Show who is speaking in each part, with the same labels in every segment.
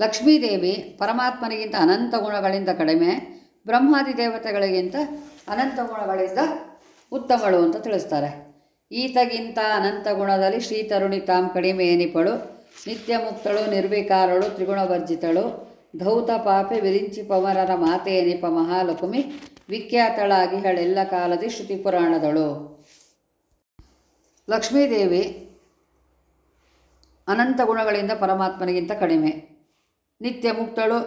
Speaker 1: ಲಕ್ಷ್ಮೀದೇವಿ ಪರಮಾತ್ಮನಿಗಿಂತ ಅನಂತ ಗುಣಗಳಿಂದ ಕಡಿಮೆ, ಬ್ರಹ್ಮಾದಿ ದೇವತೆಗಳಿಗಿಂತ ಅನಂತ ಗುಣಗಳಿಂದ ಉತ್ತಮಳು ಅಂತ ತಿಳಿಸ್ತಾರೆ. ಈತಗಿಂತ ಅನಂತ ಗುಣದಲ್ಲಿ ಶ್ರೀ ತಾಮ್ ಕಡಿಮೆ ಏನಿಪಳು ನಿತ್ಯ ಮುಕ್ತಳು ನಿರ್ವಿಕಾರಳು, ತ್ರಿಗುಣವರ್ಜಿತಳು, ಧೌತ ಪಾಪೆ ವಿರಿಂಚಿ ಪವರರ ಮಾತೆ ಏನಿಪ ಮಹಾಲಕ್ಷ್ಮಿ, ವಿಖ್ಯಾತಳಾಗಿ ಹೇಳೆಲ್ಲ ಕಾಲದಿ ಶ್ರುತಿ ಪುರಾಣದಳು. ಲಕ್ಷ್ಮೀದೇವಿ ಅನಂತ ಗುಣಗಳಿಂದ ಪರಮಾತ್ಮನಿಗಿಂತ ಕಡಿಮೆ. ನಿತ್ಯ ಮುಕ್ತಳು,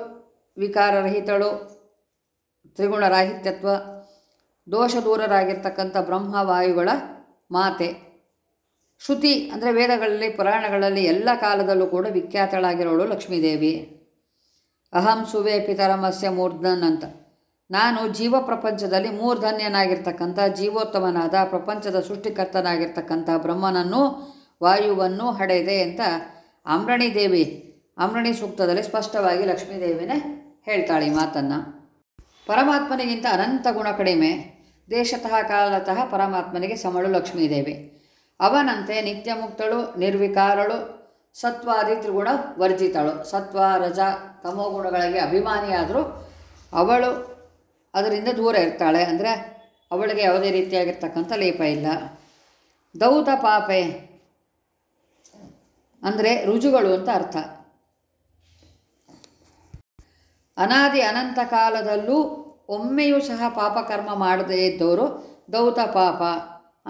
Speaker 1: ವಿಕಾರರಹಿತಳು, ತ್ರಿಗುಣರಾಹಿತ್ಯತ್ವ ದೋಷ ದೂರರಾಗಿರ್ತಕ್ಕಂಥ ಬ್ರಹ್ಮವಾಯುಗಳ ಮಾತೆ. ಶ್ರುತಿ ಅಂದರೆ ವೇದಗಳಲ್ಲಿ, ಪುರಾಣಗಳಲ್ಲಿ ಎಲ್ಲ ಕಾಲದಲ್ಲೂ ಕೂಡ ವಿಖ್ಯಾತಳಾಗಿರೋಳು ಲಕ್ಷ್ಮೀದೇವಿ. ಅಹಂ ಸುವೆ ಪಿತರಮಸ್ಯ ಮೂರ್ಧನ್ ಅಂತ. ನಾನು ಜೀವ ಪ್ರಪಂಚದಲ್ಲಿ ಮೂರ್ಧನ್ಯನಾಗಿರ್ತಕ್ಕಂಥ, ಜೀವೋತ್ತಮನಾದ, ಪ್ರಪಂಚದ ಸೃಷ್ಟಿಕರ್ತನಾಗಿರ್ತಕ್ಕಂಥ ಬ್ರಹ್ಮನನ್ನು, ವಾಯುವನ್ನು ಹಡೆದೆ ಅಂತ ಆಮ್ರಣಿ ದೇವಿ ಅಮ್ರಣಿ ಸೂಕ್ತದಲ್ಲಿ ಸ್ಪಷ್ಟವಾಗಿ ಲಕ್ಷ್ಮೀದೇವಿನೇ ಹೇಳ್ತಾಳೆ ಈ ಮಾತನ್ನು. ಪರಮಾತ್ಮನಿಗಿಂತ ಅನಂತ ಗುಣ ಕಡಿಮೆ. ದೇಶತಃ ಕಾಲತಃ ಪರಮಾತ್ಮನಿಗೆ ಸಮಳು ಲಕ್ಷ್ಮೀದೇವಿ. ಅವನಂತೆ ನಿತ್ಯ ಮುಕ್ತಳು ನಿರ್ವಿಕಾರಳು ಸತ್ವಾದಿ ತ್ರಿಗುಣ ವರ್ಜಿತಳು. ಸತ್ವ, ರಜ ತಮೋ ಗುಣಗಳಿಗೆ ಅಭಿಮಾನಿಯಾದರೂ ಅವಳು ಅದರಿಂದ ದೂರ ಇರ್ತಾಳೆ. ಅಂದರೆ ಅವಳಿಗೆ ಯಾವುದೇ ರೀತಿಯಾಗಿರ್ತಕ್ಕಂಥ ಲೇಪ ಇಲ್ಲ. ದೌತ ಪಾಪೆ ಅಂದರೆ ರುಜುಗಳು ಅಂತ ಅರ್ಥ. ಅನಾದಿ ಅನಂತ ಕಾಲದಲ್ಲೂ ಒಮ್ಮೆಯೂ ಸಹ ಪಾಪಕರ್ಮ ಮಾಡದೇ ಇದ್ದವರು ದೌತ ಪಾಪ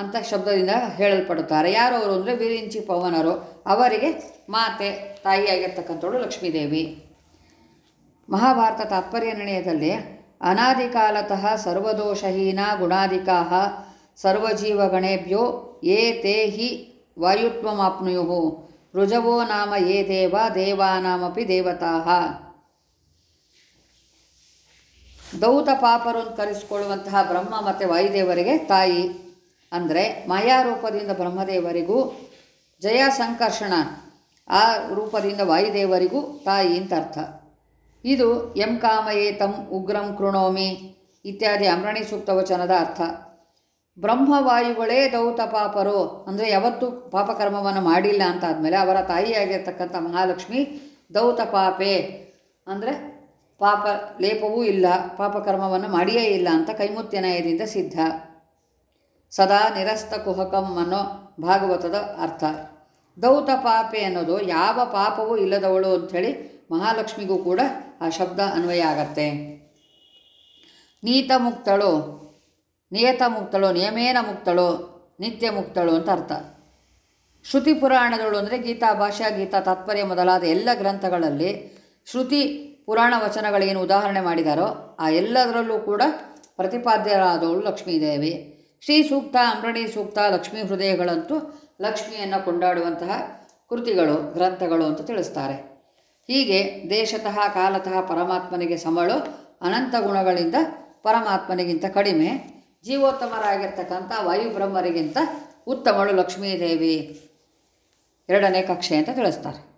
Speaker 1: ಅಂತ ಶಬ್ದದಿಂದ ಹೇಳಲ್ಪಡುತ್ತಾರೆ. ಯಾರು ಅವರು ಅಂದರೆ ವಿರಿಂಚಿ ಪವನರು. ಅವರಿಗೆ ಮಾತೆ ತಾಯಿಯಾಗಿರ್ತಕ್ಕಂಥವಳು ಲಕ್ಷ್ಮೀದೇವಿ. ಮಹಾಭಾರತ ತಾತ್ಪರ್ಯ ನಿರ್ಣಯದಲ್ಲಿ ಅನಾದಿ ಕಾಲತಃ ಸರ್ವದೋಷಹೀನ ಗುಣಾಧಿಕಾ ಸರ್ವಜೀವಗಣೇಭ್ಯೋ ಯೇ ತೇ ಹಿ ವಾಯುತ್ವಮಾಪ್ನುಯು ರುಜವೋ ನಾಮ ಯೇ ದೇವ, ದೇವಾನಾಮಪಿ ದೇವತಾ ದೌತ ಪಾಪರು ಕರೆಸಿಕೊಳ್ಳುವಂತಹ ಬ್ರಹ್ಮ ಮತ್ತು ವಾಯುದೇವರಿಗೆ ತಾಯಿ ಅಂದರೆ ಮಾಯಾರೂಪದಿಂದ ಬ್ರಹ್ಮದೇವರಿಗೂ ಜಯ ಸಂಕರ್ಷಣ ಆ ರೂಪದಿಂದ ವಾಯುದೇವರಿಗೂ ತಾಯಿ ಅಂತ ಅರ್ಥ. ಇದು ಎಂ ಕಾಮಯೇ ತಂ ಉಗ್ರಂ ಕೃಣೋಮಿ ಇತ್ಯಾದಿ ಅಮರಣಿ ಸೂಕ್ತ ವಚನದ ಅರ್ಥ. ಬ್ರಹ್ಮವಾಯುಗಳೇ ದೌತ ಪಾಪರು ಅಂದರೆ ಯಾವತ್ತೂ ಪಾಪಕರ್ಮವನ್ನು ಮಾಡಿಲ್ಲ ಅಂತ ಆದಮೇಲೆ ಅವರ ತಾಯಿಯಾಗಿರ್ತಕ್ಕಂಥ ಮಹಾಲಕ್ಷ್ಮಿ ದೌತ ಪಾಪೆ ಅಂದರೆ ಪಾಪ ಲೇಪವೂ ಇಲ್ಲ ಪಾಪಕರ್ಮವನ್ನು ಮಾಡಿಯೇ ಇಲ್ಲ ಅಂತ ಕೈಮುತ್ಯನಯದಿಂದ ಸಿದ್ಧ. ಸದಾ ನಿರಸ್ತ ಕುಹಕಂ ಅನ್ನೋ ಭಾಗವತದ ಅರ್ಥ. ದೌತ ಪಾಪೆ ಅನ್ನೋದು ಯಾವ ಪಾಪವೂ ಇಲ್ಲದವಳು ಅಂಥೇಳಿ ಮಹಾಲಕ್ಷ್ಮಿಗೂ ಕೂಡ ಆ ಶಬ್ದ ಅನ್ವಯ ಆಗತ್ತೆ. ನೀತ ಮುಕ್ತಳು, ನಿಯತ ಮುಕ್ತಳು, ನಿಯಮೇನ ಮುಕ್ತಳು, ನಿತ್ಯ ಮುಕ್ತಳು ಅಂತ ಅರ್ಥ. ಶ್ರುತಿ ಪುರಾಣಗಳು ಅಂದರೆ ಗೀತಾ ಭಾಷಾ ಗೀತಾ ತಾತ್ಪರ್ಯ ಮೊದಲಾದ ಎಲ್ಲ ಗ್ರಂಥಗಳಲ್ಲಿ ಶ್ರುತಿ ಪುರಾಣ ವಚನಗಳೇನು ಉದಾಹರಣೆ ಮಾಡಿದಾರೋ, ಆ ಎಲ್ಲದರಲ್ಲೂ ಕೂಡ ಪ್ರತಿಪಾದ್ಯರಾದವಳು ಲಕ್ಷ್ಮೀದೇವಿ ಶ್ರೀ ಸೂಕ್ತ ಅಮೃಣಿ ಸೂಕ್ತ, ಲಕ್ಷ್ಮೀ ಹೃದಯಗಳಂತೂ ಲಕ್ಷ್ಮಿಯನ್ನು ಕೊಂಡಾಡುವಂತಹ ಕೃತಿಗಳು, ಗ್ರಂಥಗಳು ಅಂತ ತಿಳಿಸ್ತಾರೆ. ಹೀಗೆ ದೇಶತಃ, ಕಾಲತಃ ಪರಮಾತ್ಮನಿಗೆ ಸಮಳು, ಅನಂತ ಗುಣಗಳಿಂದ ಪರಮಾತ್ಮನಿಗಿಂತ ಕಡಿಮೆ, ಜೀವೋತ್ತಮರಾಗಿರ್ತಕ್ಕಂಥ ವಾಯುಬ್ರಹ್ಮರಿಗಿಂತ ಉತ್ತಮಳು ಲಕ್ಷ್ಮೀದೇವಿ ಎರಡನೇ ಕಕ್ಷೆ ಅಂತ ತಿಳಿಸ್ತಾರೆ.